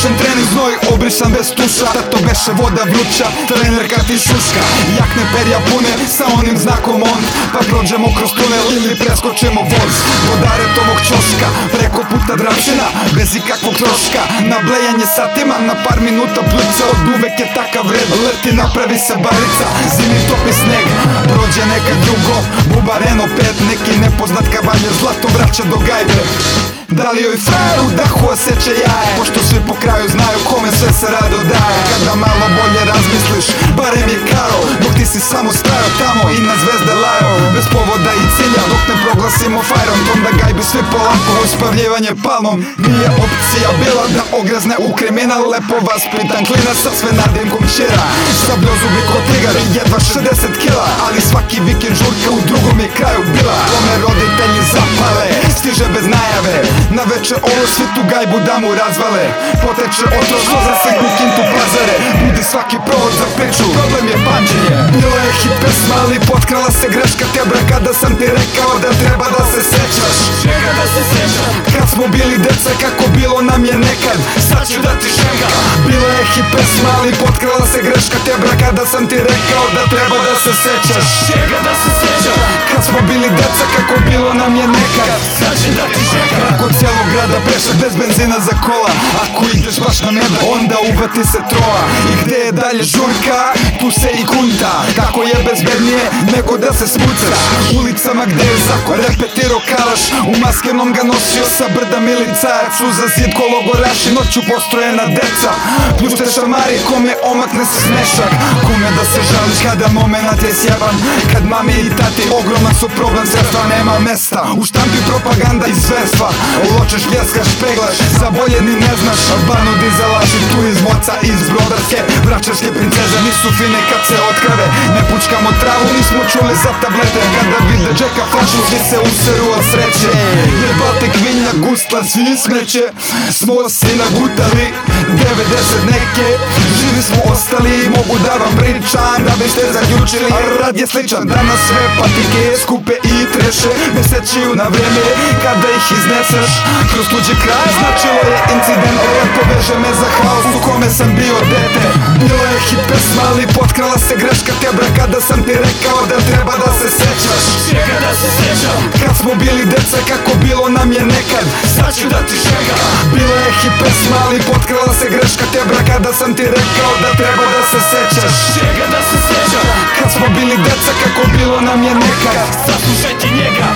Uspešan trening znoj, obrisan bez tuša. Tato beše voda vruća, trenerka ti šuška. Jakne perja pune, sa onim znakom on. Pa prođemo kroz tunel ili preskočimo voz. Do daretovog ćoška, preko puta drapšina Bez ikakvog troška, na blejanje satima Na par minuta pljuca, od uvek je takav red. Leti napravi se barica, zimi topi sneg. Prođe neka drugo, buba Renault 5 Neki nepoznat kavaljer, zlato vraća do gajbe. Da li joj frajer u dahu osjeća jaje? Pošto svi po kraju znaju kome sve se rado daje. Kada malo bolje razmisliš, barem je ti si samo stajao tamo i na zvezde lajo Bez povoda i cilja, dok ne proglasimo fajrom Onda gajbi svi polako uspavljivanje palmom. Nije opcija bila da ogrezne u kriminal Lepo vas pitan klina sa sve nadimkom čira Sabljozubi ko tigar, jedva 60 kila Ali svaki vikend žurka u drugom je kraju bila. Kome roditelji najave Na veče ovo svi tu gajbu da mu razvale. Poteče otrov što za segnu kintu pazare. Budi svaki provod za priču, problem je pamćenje. Bila je hit pesma ali potkrala se greška tebra Kada sam ti rekao da treba da se sećaš. Čega da se sećam. Kad smo bili deca kako bilo nam je nekad Sad ću da ti šemka Bila je hit pesma ali potkrala se greška tebra Kada sam ti rekao da treba da se sećaš. Čega da se sećam. Kad smo bili deca kako bilo nam je nekad Sad ću da ti šemka Grada pešak bez benzina za kola. Ako ideš baš na meda onda uvati se troa. I gde je dalje žurka tu se i kunta. Kako je bezbednije nego da se spucaš Ulicama gde je zakon repetirao kalaš. U maskenom ga nosio sa brda milicajac Uza zid ko logoraši noću postrojena deca. Plus te šamari kome omakne se smešak. Kome da se žališ kada moment je sjeban Kad mami i tati ogroman su problem sredstva nema mesta. U štampi propaganda i zverstva. Ločeš, ljeskaš, peglaš, za bolje ni ne znaš. Banu dizelaš i tu iz moca iz brodarske. Vračarske princeze nisu fine kad se otkrave. Ne pučkamo travu, nismo čuli za tablete. Kada vide Jacka flašu, svi se useru od sreće. Jebate kvinja, gustla, svi smeće. Smo si nagutali 90 neke. Živi smo ostali, mogu da vam pričam Da biste zaključili, rad je sličan Danas sve patike skupe i treše. Mesećiju na vreme kada ih izneseš. Kroz tuđi kraj značilo je incident Lepo veže me za kome sam bio dete Bila je hit pesma ali potkrala se greška tebra Kada sam ti rekao da treba da se sećaš. Čega da se sećam. Kad smo bili deca kako bilo nam je nekad Sad ću da ti šemka Bila je hit pesma ali potkrala se greška tebra Kada sam ti rekao da treba da se sećaš. Čega da se sećam. Kad smo bili deca kako bilo nam je nekad Saslušajte njega